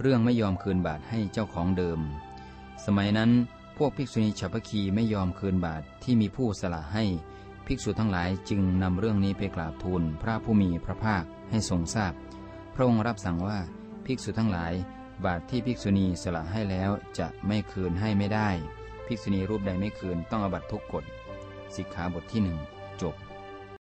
เรื่องไม่ยอมคืนบาทให้เจ้าของเดิม สมัยนั้นพวกภิกษุณีฉัพพคีไม่ยอมคืนบาทที่มีผู้สละให้ ภิกษุทั้งหลายจึงนำเรื่องนี้ไปกราบทูลพระผู้มีพระภาคให้ทรงทราบ พระองค์รับสั่งว่าภิกษุทั้งหลาย บาทที่ภิกษุณีสละให้แล้วจะไม่คืนให้ไม่ได้ ภิกษุณีรูปใดไม่คืนต้องอบัตทุกกฎสิกขาบทที่หนึ่งจบ